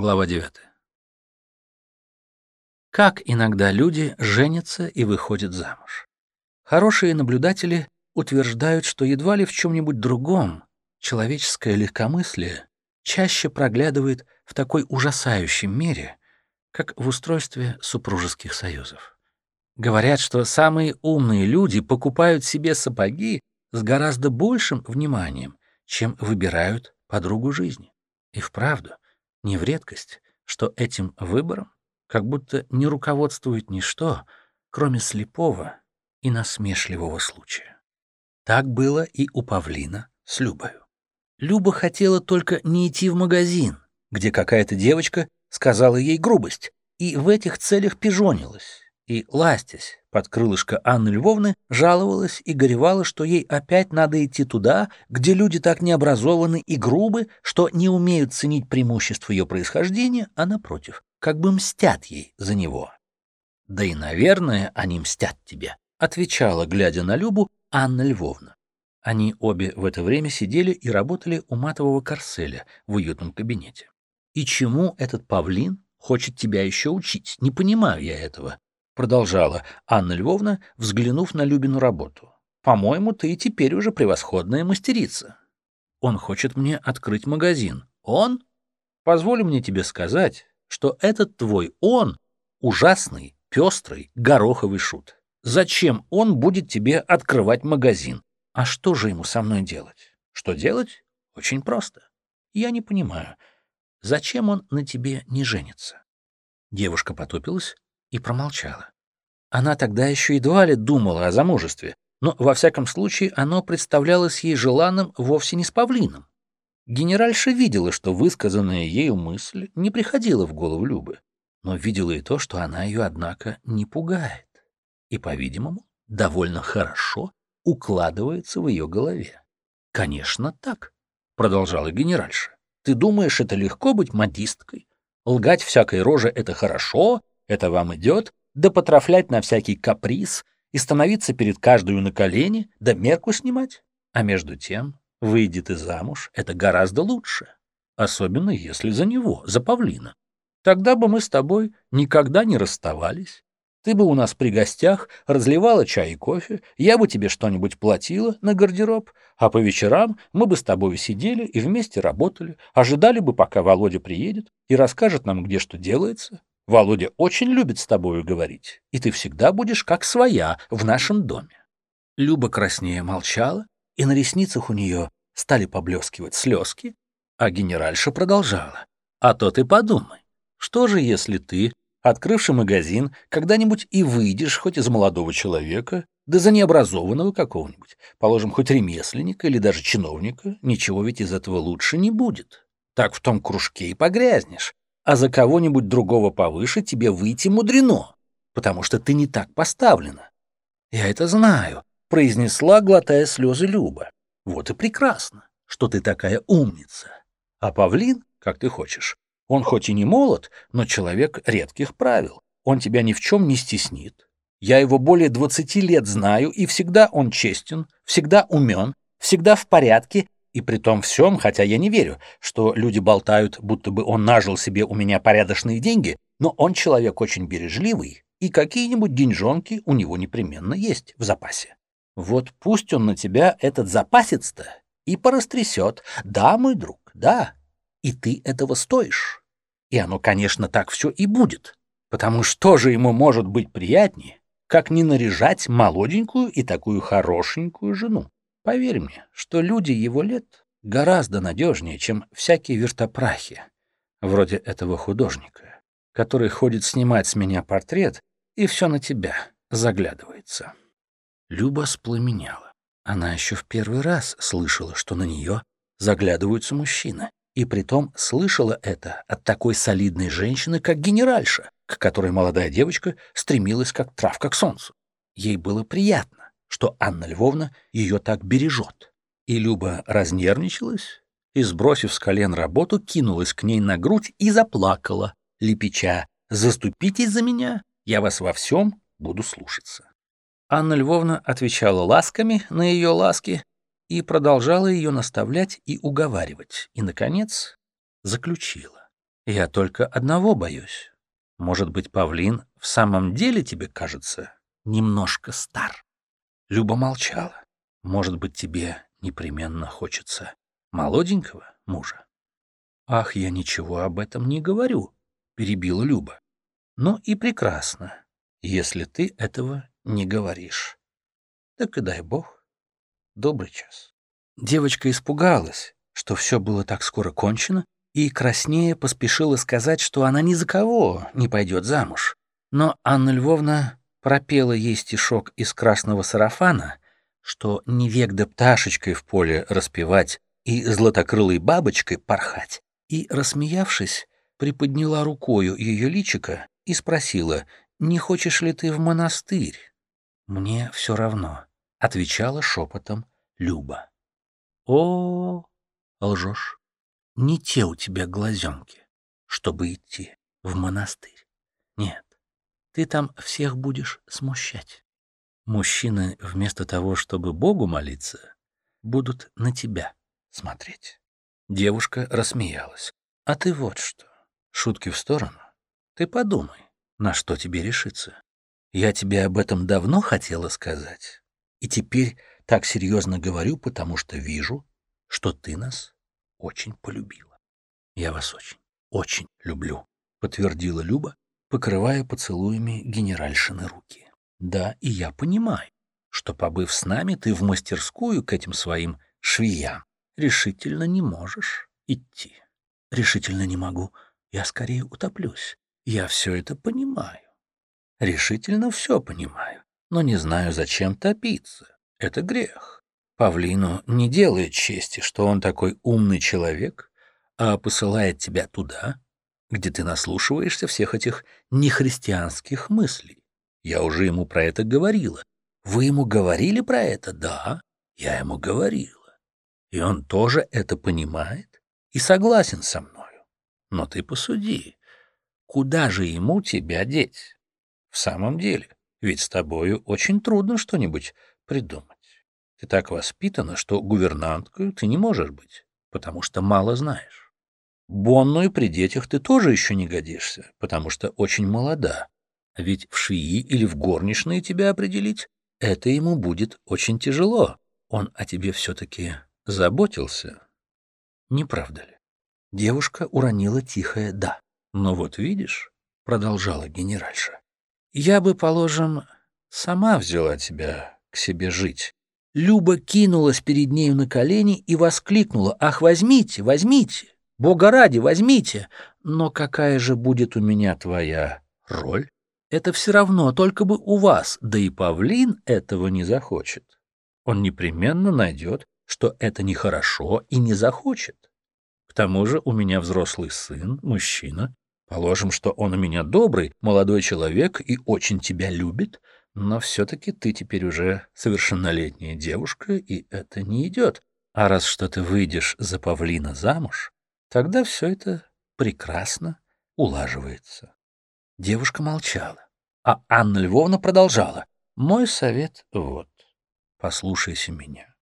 Глава 9. Как иногда люди женятся и выходят замуж. Хорошие наблюдатели утверждают, что едва ли в чем-нибудь другом человеческое легкомыслие чаще проглядывает в такой ужасающей мере, как в устройстве супружеских союзов. Говорят, что самые умные люди покупают себе сапоги с гораздо большим вниманием, чем выбирают подругу жизни. И вправду — не в редкость, что этим выбором как будто не руководствует ничто, кроме слепого и насмешливого случая. Так было и у Павлина с Любою. Люба хотела только не идти в магазин, где какая-то девочка сказала ей грубость, и в этих целях пижонилась, и, ластясь под крылышко Анны Львовны, жаловалась и горевала, что ей опять надо идти туда, где люди так необразованы и грубы, что не умеют ценить преимущество ее происхождения, а, напротив, как бы мстят ей за него. «Да и, наверное, они мстят тебе», — отвечала, глядя на Любу, Анна Львовна. Они обе в это время сидели и работали у матового корселя в уютном кабинете. «И чему этот павлин хочет тебя еще учить? Не понимаю я этого», продолжала Анна Львовна, взглянув на Любину работу. «По-моему, ты и теперь уже превосходная мастерица. Он хочет мне открыть магазин. Он? Позволь мне тебе сказать, что этот твой он — ужасный, пестрый, гороховый шут. Зачем он будет тебе открывать магазин? А что же ему со мной делать? Что делать? Очень просто. Я не понимаю, зачем он на тебе не женится?» Девушка потупилась, и промолчала. Она тогда еще едва ли думала о замужестве, но, во всяком случае, оно представлялось ей желанным вовсе не с павлином. Генеральша видела, что высказанная ею мысль не приходила в голову Любы, но видела и то, что она ее, однако, не пугает и, по-видимому, довольно хорошо укладывается в ее голове. «Конечно, так», — продолжала генеральша. «Ты думаешь, это легко быть модисткой? Лгать всякой роже — это хорошо, это вам идет, да потрафлять на всякий каприз и становиться перед каждую на колени, да мерку снимать. А между тем, выйдет и замуж, это гораздо лучше. Особенно если за него, за павлина. Тогда бы мы с тобой никогда не расставались. Ты бы у нас при гостях разливала чай и кофе, я бы тебе что-нибудь платила на гардероб, а по вечерам мы бы с тобой сидели и вместе работали, ожидали бы, пока Володя приедет и расскажет нам, где что делается, Володя очень любит с тобою говорить, и ты всегда будешь как своя в нашем доме. Люба краснее молчала, и на ресницах у нее стали поблескивать слезки, а генеральша продолжала. А то ты подумай, что же если ты, открывший магазин, когда-нибудь и выйдешь хоть из молодого человека, да за необразованного какого-нибудь, положим, хоть ремесленника или даже чиновника, ничего ведь из этого лучше не будет. Так в том кружке и погрязнешь, а за кого-нибудь другого повыше тебе выйти мудрено, потому что ты не так поставлена. Я это знаю, произнесла, глотая слезы Люба. Вот и прекрасно, что ты такая умница. А павлин, как ты хочешь, он хоть и не молод, но человек редких правил. Он тебя ни в чем не стеснит. Я его более двадцати лет знаю, и всегда он честен, всегда умен, всегда в порядке и при том всем, хотя я не верю, что люди болтают, будто бы он нажил себе у меня порядочные деньги, но он человек очень бережливый, и какие-нибудь деньжонки у него непременно есть в запасе. Вот пусть он на тебя этот запасец-то и порастрясет. Да, мой друг, да, и ты этого стоишь. И оно, конечно, так все и будет, потому что же ему может быть приятнее, как не наряжать молоденькую и такую хорошенькую жену. Поверь мне, что люди его лет гораздо надежнее, чем всякие вертопрахи, вроде этого художника, который ходит снимать с меня портрет и все на тебя заглядывается. Люба спламеняла. Она еще в первый раз слышала, что на нее заглядываются мужчины, и притом слышала это от такой солидной женщины, как генеральша, к которой молодая девочка стремилась как травка к солнцу. Ей было приятно что Анна Львовна ее так бережет. И Люба разнервничалась и, сбросив с колен работу, кинулась к ней на грудь и заплакала, лепеча «Заступитесь за меня, я вас во всем буду слушаться». Анна Львовна отвечала ласками на ее ласки и продолжала ее наставлять и уговаривать, и, наконец, заключила. Я только одного боюсь. Может быть, павлин в самом деле тебе кажется немножко стар?» Люба молчала. «Может быть, тебе непременно хочется молоденького мужа?» «Ах, я ничего об этом не говорю», — перебила Люба. «Ну и прекрасно, если ты этого не говоришь. Так и дай бог. Добрый час». Девочка испугалась, что все было так скоро кончено, и краснее поспешила сказать, что она ни за кого не пойдет замуж. Но Анна Львовна пропела ей стишок из красного сарафана, что не век да пташечкой в поле распевать и златокрылой бабочкой порхать, и, рассмеявшись, приподняла рукою ее личико и спросила, «Не хочешь ли ты в монастырь?» «Мне все равно», — отвечала шепотом Люба. «О, лжешь, не те у тебя глазенки, чтобы идти в монастырь. Нет, ты там всех будешь смущать. Мужчины вместо того, чтобы Богу молиться, будут на тебя смотреть». Девушка рассмеялась. «А ты вот что. Шутки в сторону. Ты подумай, на что тебе решиться. Я тебе об этом давно хотела сказать. И теперь так серьезно говорю, потому что вижу, что ты нас очень полюбила. Я вас очень, очень люблю», — подтвердила Люба, покрывая поцелуями генеральшины руки. «Да, и я понимаю, что, побыв с нами, ты в мастерскую к этим своим швеям решительно не можешь идти. Решительно не могу. Я скорее утоплюсь. Я все это понимаю. Решительно все понимаю, но не знаю, зачем топиться. Это грех. Павлину не делает чести, что он такой умный человек, а посылает тебя туда, где ты наслушиваешься всех этих нехристианских мыслей. Я уже ему про это говорила. Вы ему говорили про это? Да, я ему говорил. И он тоже это понимает и согласен со мною. Но ты посуди, куда же ему тебя деть? В самом деле, ведь с тобою очень трудно что-нибудь придумать. Ты так воспитана, что гувернанткой ты не можешь быть, потому что мало знаешь. Бонную при детях ты тоже еще не годишься, потому что очень молода. Ведь в швеи или в горничные тебя определить, это ему будет очень тяжело. Он о тебе все-таки заботился. Не правда ли? Девушка уронила тихое «да». «Но вот видишь», — продолжала генеральша, — «я бы, положим, сама взяла тебя к себе жить». Люба кинулась перед нею на колени и воскликнула «Ах, возьмите, возьмите! Бога ради, возьмите! Но какая же будет у меня твоя роль? Это все равно, только бы у вас, да и павлин этого не захочет. Он непременно найдет что это нехорошо и не захочет. К тому же у меня взрослый сын, мужчина. Положим, что он у меня добрый, молодой человек и очень тебя любит, но все-таки ты теперь уже совершеннолетняя девушка, и это не идет. А раз что ты выйдешь за павлина замуж, тогда все это прекрасно улаживается. Девушка молчала, а Анна Львовна продолжала. «Мой совет вот. Послушайся меня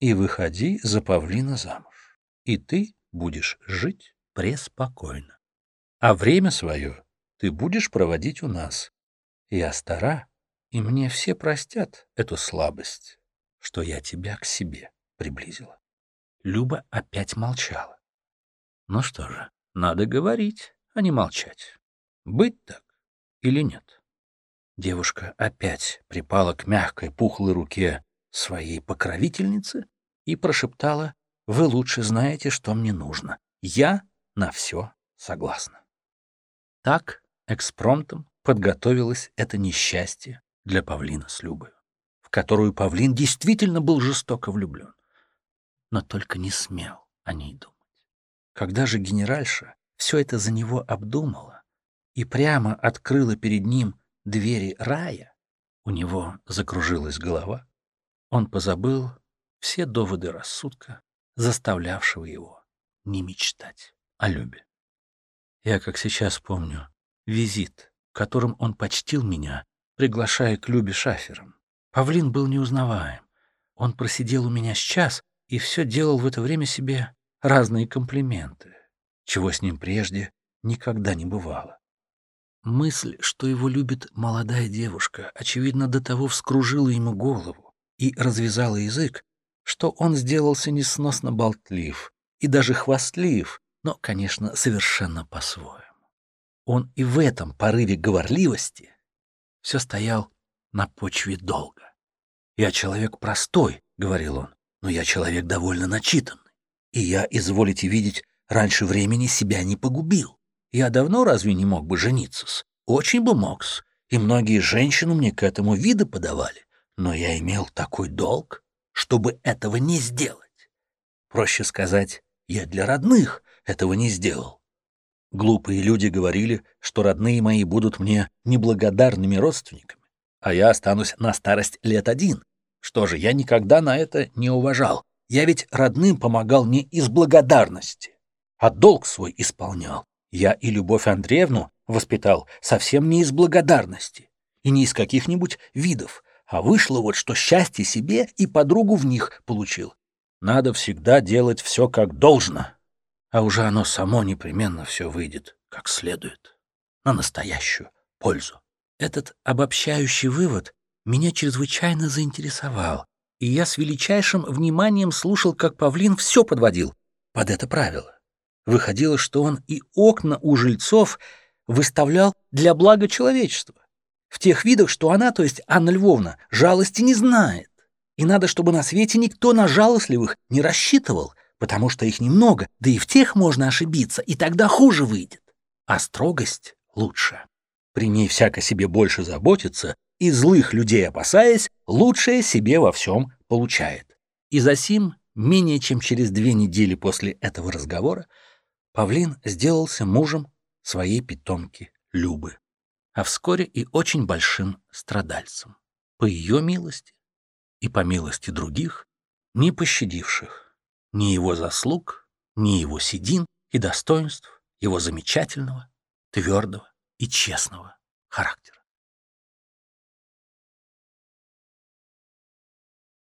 и выходи за павлина замуж, и ты будешь жить преспокойно. А время свое ты будешь проводить у нас. Я стара, и мне все простят эту слабость, что я тебя к себе приблизила. Люба опять молчала. Ну что же, надо говорить, а не молчать. Быть так или нет? Девушка опять припала к мягкой пухлой руке своей покровительнице и прошептала, «Вы лучше знаете, что мне нужно. Я на все согласна». Так экспромтом подготовилось это несчастье для павлина с Любой, в которую павлин действительно был жестоко влюблен, но только не смел о ней думать. Когда же генеральша все это за него обдумала и прямо открыла перед ним двери рая, у него закружилась голова, он позабыл все доводы рассудка, заставлявшего его не мечтать о любе. Я, как сейчас помню, визит, которым он почтил меня, приглашая к Любе шафером. Павлин был неузнаваем. Он просидел у меня с час и все делал в это время себе разные комплименты, чего с ним прежде никогда не бывало. Мысль, что его любит молодая девушка, очевидно, до того вскружила ему голову и развязала язык, что он сделался несносно болтлив и даже хвастлив, но, конечно, совершенно по-своему. Он и в этом порыве говорливости все стоял на почве долга. «Я человек простой», — говорил он, — «но я человек довольно начитанный, и я, изволите видеть, раньше времени себя не погубил. Я давно разве не мог бы жениться -с? Очень бы мог -с. И многие женщины мне к этому вида подавали. Но я имел такой долг, чтобы этого не сделать. Проще сказать, я для родных этого не сделал. Глупые люди говорили, что родные мои будут мне неблагодарными родственниками, а я останусь на старость лет один. Что же, я никогда на это не уважал. Я ведь родным помогал не из благодарности, а долг свой исполнял. Я и Любовь Андреевну воспитал совсем не из благодарности и не из каких-нибудь видов, а вышло вот, что счастье себе и подругу в них получил. Надо всегда делать все как должно, а уже оно само непременно все выйдет как следует, на настоящую пользу. Этот обобщающий вывод меня чрезвычайно заинтересовал, и я с величайшим вниманием слушал, как Павлин все подводил под это правило. Выходило, что он и окна у жильцов выставлял для блага человечества. В тех видах, что она, то есть Анна Львовна, жалости не знает. И надо, чтобы на свете никто на жалостливых не рассчитывал, потому что их немного, да и в тех можно ошибиться, и тогда хуже выйдет. А строгость лучше. При ней всяко себе больше заботится, и злых людей опасаясь, лучшее себе во всем получает. И засим, менее чем через две недели после этого разговора, Павлин сделался мужем своей питомки Любы, а вскоре и очень большим страдальцем, по ее милости и по милости других, не пощадивших ни его заслуг, ни его седин и достоинств, его замечательного, твердого и честного характера.